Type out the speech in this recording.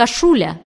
кашуля